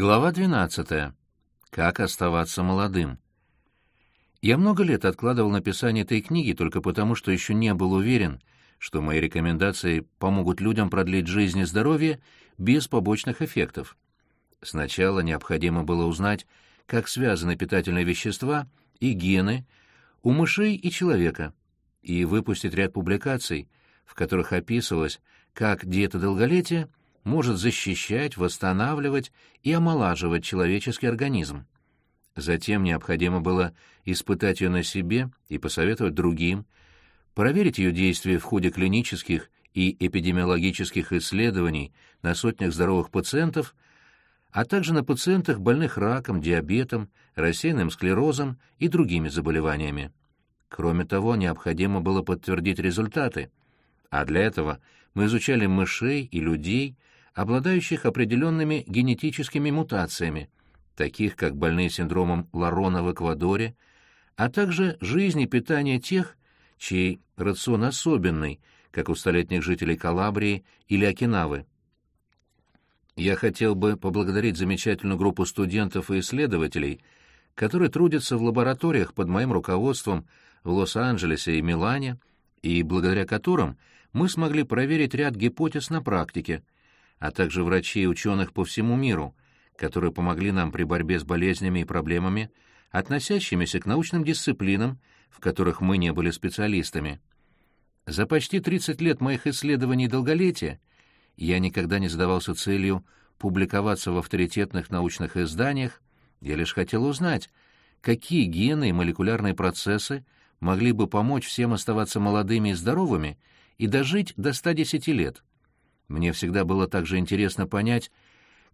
Глава 12. Как оставаться молодым. Я много лет откладывал написание этой книги только потому, что еще не был уверен, что мои рекомендации помогут людям продлить жизнь и здоровье без побочных эффектов. Сначала необходимо было узнать, как связаны питательные вещества и гены у мышей и человека, и выпустить ряд публикаций, в которых описывалось, как диета долголетия может защищать, восстанавливать и омолаживать человеческий организм. Затем необходимо было испытать ее на себе и посоветовать другим, проверить ее действие в ходе клинических и эпидемиологических исследований на сотнях здоровых пациентов, а также на пациентах, больных раком, диабетом, рассеянным склерозом и другими заболеваниями. Кроме того, необходимо было подтвердить результаты, а для этого мы изучали мышей и людей, обладающих определенными генетическими мутациями, таких как больные синдромом Ларона в Эквадоре, а также жизнь и питание тех, чей рацион особенный, как у столетних жителей Калабрии или Окинавы. Я хотел бы поблагодарить замечательную группу студентов и исследователей, которые трудятся в лабораториях под моим руководством в Лос-Анджелесе и Милане, и благодаря которым мы смогли проверить ряд гипотез на практике — а также врачей и ученых по всему миру, которые помогли нам при борьбе с болезнями и проблемами, относящимися к научным дисциплинам, в которых мы не были специалистами. За почти 30 лет моих исследований долголетия я никогда не задавался целью публиковаться в авторитетных научных изданиях, я лишь хотел узнать, какие гены и молекулярные процессы могли бы помочь всем оставаться молодыми и здоровыми и дожить до 110 лет. Мне всегда было также интересно понять,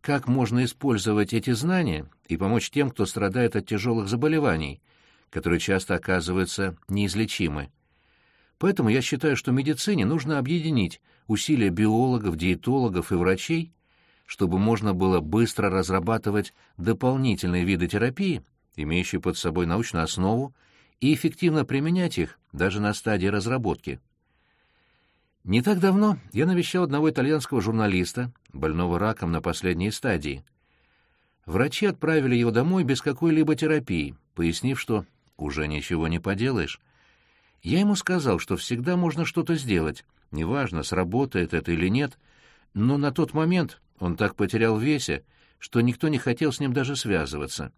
как можно использовать эти знания и помочь тем, кто страдает от тяжелых заболеваний, которые часто оказываются неизлечимы. Поэтому я считаю, что медицине нужно объединить усилия биологов, диетологов и врачей, чтобы можно было быстро разрабатывать дополнительные виды терапии, имеющие под собой научную основу, и эффективно применять их даже на стадии разработки. Не так давно я навещал одного итальянского журналиста, больного раком на последней стадии. Врачи отправили его домой без какой-либо терапии, пояснив, что уже ничего не поделаешь. Я ему сказал, что всегда можно что-то сделать, неважно, сработает это или нет, но на тот момент он так потерял в весе, что никто не хотел с ним даже связываться.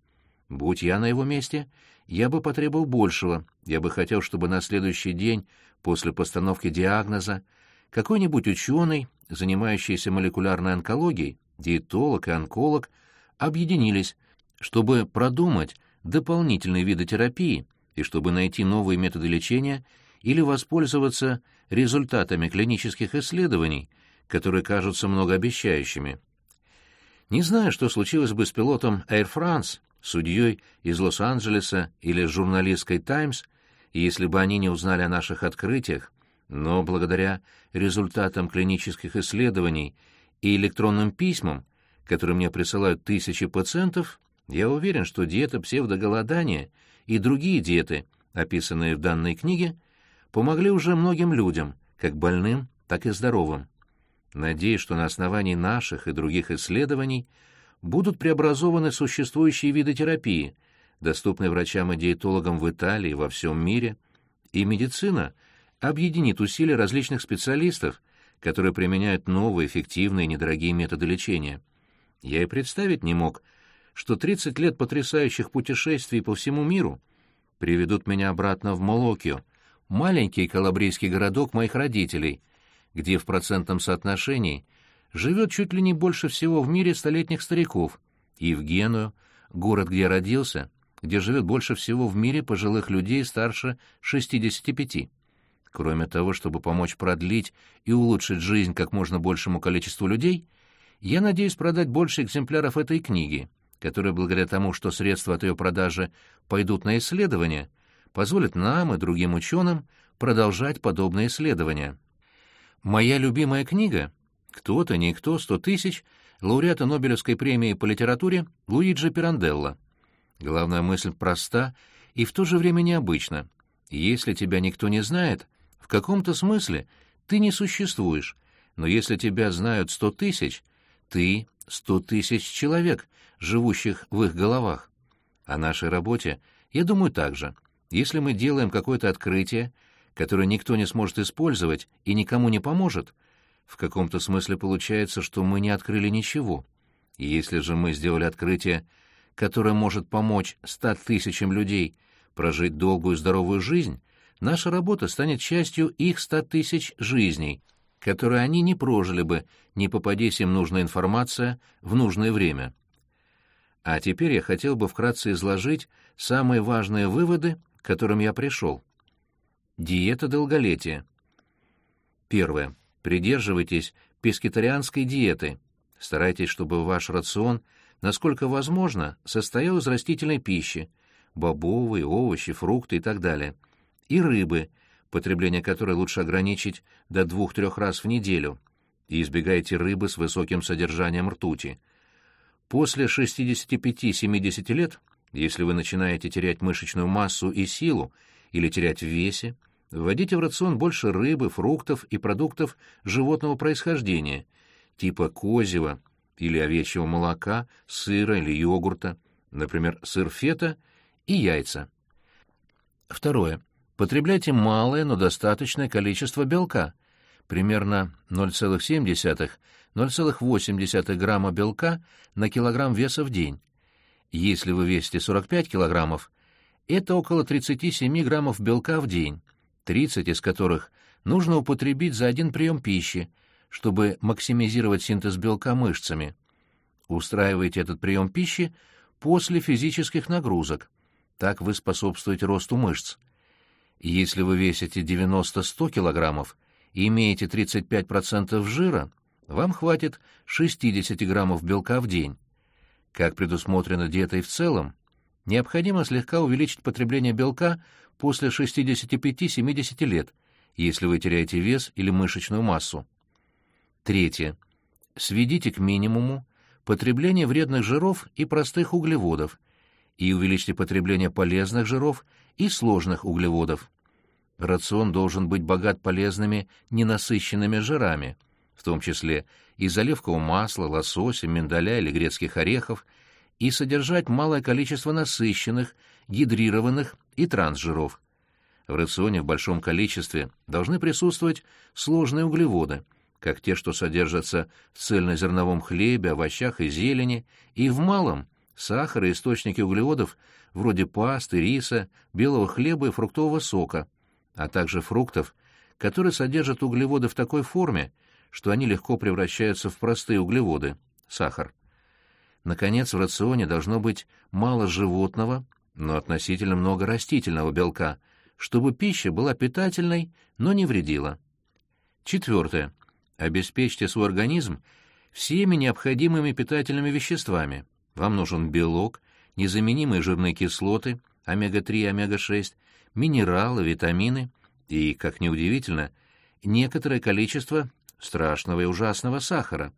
Будь я на его месте, я бы потребовал большего, я бы хотел, чтобы на следующий день после постановки диагноза какой-нибудь ученый, занимающийся молекулярной онкологией, диетолог и онколог, объединились, чтобы продумать дополнительные виды терапии и чтобы найти новые методы лечения или воспользоваться результатами клинических исследований, которые кажутся многообещающими. Не знаю, что случилось бы с пилотом Air France, судьей из Лос-Анджелеса или журналисткой «Таймс», если бы они не узнали о наших открытиях, но благодаря результатам клинических исследований и электронным письмам, которые мне присылают тысячи пациентов, я уверен, что диета псевдоголодания и другие диеты, описанные в данной книге, помогли уже многим людям, как больным, так и здоровым. Надеюсь, что на основании наших и других исследований будут преобразованы существующие виды терапии, доступные врачам и диетологам в Италии и во всем мире, и медицина — объединит усилия различных специалистов, которые применяют новые, эффективные, недорогие методы лечения. Я и представить не мог, что 30 лет потрясающих путешествий по всему миру приведут меня обратно в Молокио, маленький калабрийский городок моих родителей, где в процентном соотношении живет чуть ли не больше всего в мире столетних стариков, и в Геную, город, где я родился, где живет больше всего в мире пожилых людей старше 65. Кроме того, чтобы помочь продлить и улучшить жизнь как можно большему количеству людей, я надеюсь продать больше экземпляров этой книги, которая, благодаря тому, что средства от ее продажи пойдут на исследования, позволит нам и другим ученым продолжать подобные исследования. Моя любимая книга «Кто-то, никто, сто тысяч» лауреата Нобелевской премии по литературе Луиджи Пиранделло. Главная мысль проста и в то же время необычна. Если тебя никто не знает, в каком-то смысле ты не существуешь, но если тебя знают сто тысяч, ты — сто тысяч человек, живущих в их головах. О нашей работе я думаю так же. Если мы делаем какое-то открытие, которое никто не сможет использовать и никому не поможет, в каком-то смысле получается, что мы не открыли ничего. Если же мы сделали открытие, которое может помочь ста тысячам людей прожить долгую здоровую жизнь, наша работа станет частью их ста тысяч жизней, которые они не прожили бы, не попадись им нужная информация в нужное время. А теперь я хотел бы вкратце изложить самые важные выводы, к которым я пришел. Диета долголетия. Первое. Придерживайтесь пескетарианской диеты. Старайтесь, чтобы ваш рацион, насколько возможно, состоял из растительной пищи, бобовые, овощи, фрукты и так далее, и рыбы, потребление которой лучше ограничить до двух-трех раз в неделю, и избегайте рыбы с высоким содержанием ртути. После 65-70 лет, если вы начинаете терять мышечную массу и силу или терять в весе, Вводите в рацион больше рыбы, фруктов и продуктов животного происхождения, типа козьего или овечьего молока, сыра или йогурта, например, сыр фета и яйца. Второе. Потребляйте малое, но достаточное количество белка, примерно 0,7-0,8 грамма белка на килограмм веса в день. Если вы весите 45 килограммов, это около 37 граммов белка в день 30 из которых нужно употребить за один прием пищи, чтобы максимизировать синтез белка мышцами. Устраивайте этот прием пищи после физических нагрузок. Так вы способствуете росту мышц. Если вы весите 90-100 килограммов и имеете 35% жира, вам хватит 60 граммов белка в день. Как предусмотрено диетой в целом, необходимо слегка увеличить потребление белка после 65-70 лет, если вы теряете вес или мышечную массу. Третье. Сведите к минимуму потребление вредных жиров и простых углеводов и увеличьте потребление полезных жиров и сложных углеводов. Рацион должен быть богат полезными ненасыщенными жирами, в том числе из оливкового масла, лосося, миндаля или грецких орехов, и содержать малое количество насыщенных, гидрированных и трансжиров. В рационе в большом количестве должны присутствовать сложные углеводы, как те, что содержатся в цельнозерновом хлебе, овощах и зелени, и в малом – сахар и источники углеводов вроде пасты, риса, белого хлеба и фруктового сока, а также фруктов, которые содержат углеводы в такой форме, что они легко превращаются в простые углеводы – сахар. Наконец, в рационе должно быть мало животного, но относительно много растительного белка, чтобы пища была питательной, но не вредила. Четвертое. Обеспечьте свой организм всеми необходимыми питательными веществами. Вам нужен белок, незаменимые жирные кислоты, омега-3 и омега-6, минералы, витамины и, как ни удивительно, некоторое количество страшного и ужасного сахара.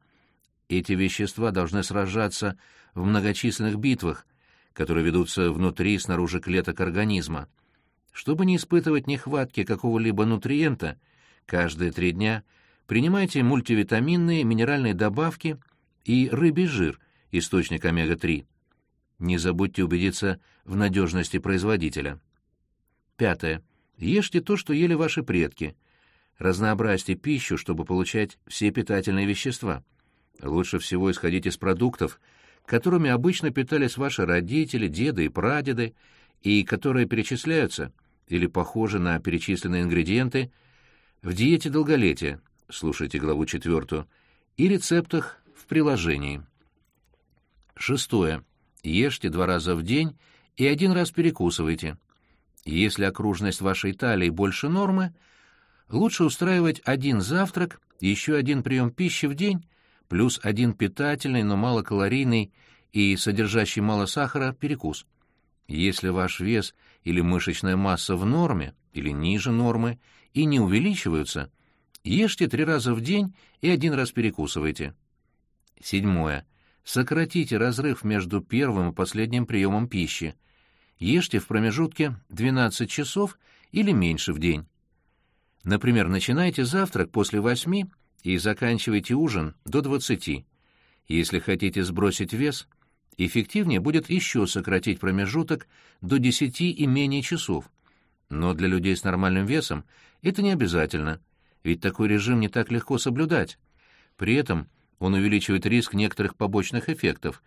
Эти вещества должны сражаться в многочисленных битвах, которые ведутся внутри и снаружи клеток организма. Чтобы не испытывать нехватки какого-либо нутриента, каждые три дня принимайте мультивитаминные минеральные добавки и рыбий жир, источник омега-3. Не забудьте убедиться в надежности производителя. Пятое. Ешьте то, что ели ваши предки. Разнообразьте пищу, чтобы получать все питательные вещества. Лучше всего исходить из продуктов, которыми обычно питались ваши родители, деды и прадеды, и которые перечисляются или похожи на перечисленные ингредиенты в диете долголетия, слушайте главу четвертую, и рецептах в приложении. Шестое. Ешьте два раза в день и один раз перекусывайте. Если окружность вашей талии больше нормы, лучше устраивать один завтрак, еще один прием пищи в день плюс один питательный, но малокалорийный и содержащий мало сахара перекус. Если ваш вес или мышечная масса в норме или ниже нормы и не увеличиваются, ешьте три раза в день и один раз перекусывайте. Седьмое. Сократите разрыв между первым и последним приемом пищи. Ешьте в промежутке 12 часов или меньше в день. Например, начинайте завтрак после 8 и заканчивайте ужин до 20. Если хотите сбросить вес, эффективнее будет еще сократить промежуток до 10 и менее часов. Но для людей с нормальным весом это не обязательно, ведь такой режим не так легко соблюдать. При этом он увеличивает риск некоторых побочных эффектов,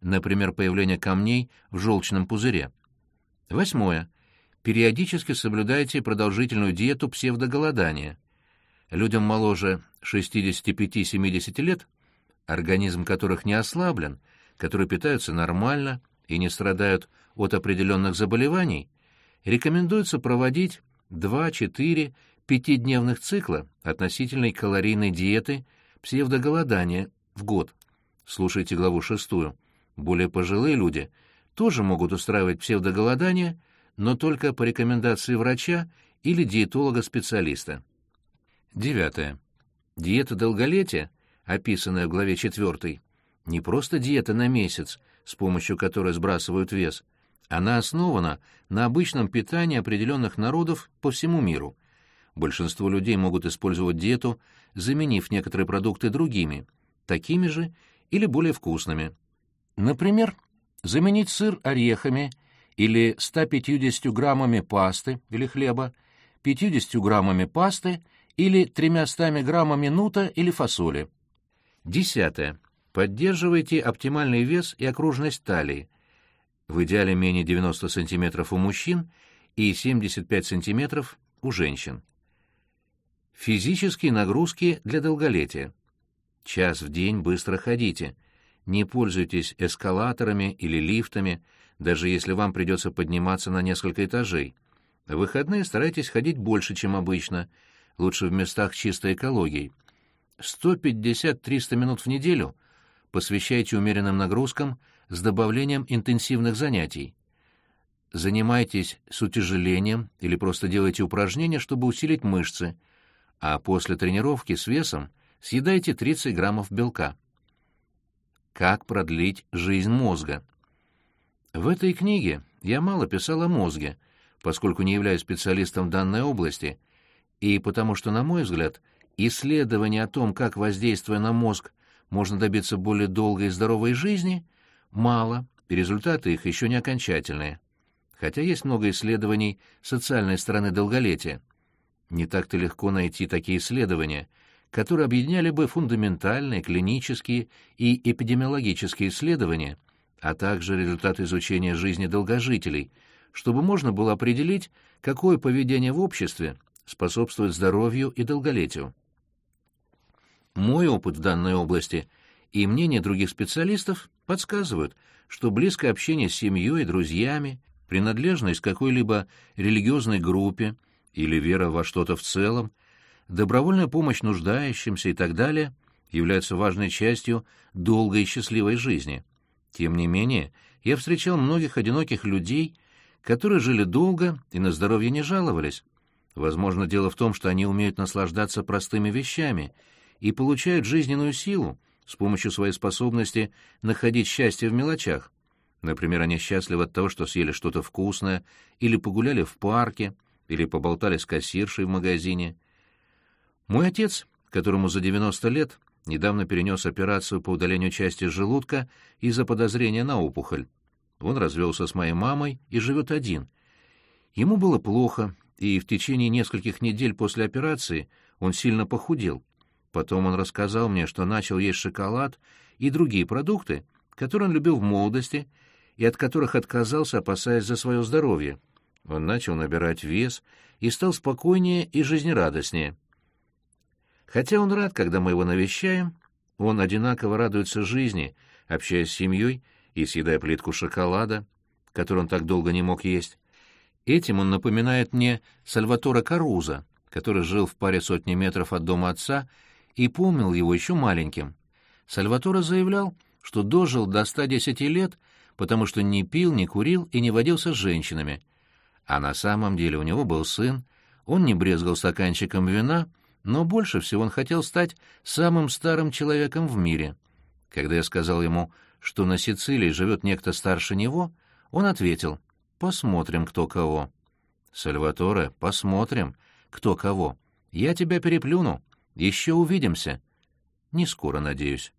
например, появление камней в желчном пузыре. Восьмое. Периодически соблюдайте продолжительную диету псевдоголодания. Людям моложе 65-70 лет, организм которых не ослаблен, которые питаются нормально и не страдают от определенных заболеваний, рекомендуется проводить 2-4 пятидневных цикла относительной калорийной диеты псевдоголодания в год. Слушайте главу шестую. Более пожилые люди тоже могут устраивать псевдоголодание, но только по рекомендации врача или диетолога-специалиста. Девятое. Диета долголетия, описанная в главе четвертой, не просто диета на месяц, с помощью которой сбрасывают вес. Она основана на обычном питании определенных народов по всему миру. Большинство людей могут использовать диету, заменив некоторые продукты другими, такими же или более вкусными. Например, заменить сыр орехами или 150 граммами пасты или хлеба, 50 граммами пасты или 300 граммами нута или фасоли. Десятое. Поддерживайте оптимальный вес и окружность талии. В идеале менее 90 см у мужчин и 75 см у женщин. Физические нагрузки для долголетия. Час в день быстро ходите. Не пользуйтесь эскалаторами или лифтами, даже если вам придется подниматься на несколько этажей. В выходные старайтесь ходить больше, чем обычно, лучше в местах чистой экологии. 150-300 минут в неделю – посвящайте умеренным нагрузкам с добавлением интенсивных занятий. Занимайтесь с утяжелением или просто делайте упражнения, чтобы усилить мышцы, а после тренировки с весом съедайте 30 граммов белка. Как продлить жизнь мозга? В этой книге я мало писал о мозге, поскольку не являюсь специалистом данной области, и потому что, на мой взгляд, исследования о том, как воздействуя на мозг можно добиться более долгой и здоровой жизни, мало, и результаты их еще не окончательные. Хотя есть много исследований социальной стороны долголетия. Не так-то легко найти такие исследования, которые объединяли бы фундаментальные, клинические и эпидемиологические исследования, а также результаты изучения жизни долгожителей, чтобы можно было определить, какое поведение в обществе способствует здоровью и долголетию. Мой опыт в данной области и мнение других специалистов подсказывают, что близкое общение с семьей друзьями, принадлежность к какой-либо религиозной группе или вера во что-то в целом, добровольная помощь нуждающимся и так далее являются важной частью долгой и счастливой жизни. Тем не менее, я встречал многих одиноких людей, которые жили долго и на здоровье не жаловались. Возможно, дело в том, что они умеют наслаждаться простыми вещами — и получают жизненную силу с помощью своей способности находить счастье в мелочах. Например, они счастливы от того, что съели что-то вкусное, или погуляли в парке, или поболтали с кассиршей в магазине. Мой отец, которому за 90 лет, недавно перенес операцию по удалению части желудка из-за подозрения на опухоль. Он развелся с моей мамой и живет один. Ему было плохо, и в течение нескольких недель после операции он сильно похудел. Потом он рассказал мне, что начал есть шоколад и другие продукты, которые он любил в молодости и от которых отказался, опасаясь за свое здоровье. Он начал набирать вес и стал спокойнее и жизнерадостнее. Хотя он рад, когда мы его навещаем, он одинаково радуется жизни, общаясь с семьей и съедая плитку шоколада, который он так долго не мог есть. Этим он напоминает мне Сальватора Каруза, который жил в паре сотни метров от дома отца и помнил его еще маленьким. Сальваторе заявлял, что дожил до 110 лет, потому что не пил, не курил и не водился с женщинами. А на самом деле у него был сын, он не брезгал стаканчиком вина, но больше всего он хотел стать самым старым человеком в мире. Когда я сказал ему, что на Сицилии живет некто старше него, он ответил «Посмотрим, кто кого». «Сальваторе, посмотрим, кто кого. Я тебя переплюну. Еще увидимся. Не скоро, надеюсь.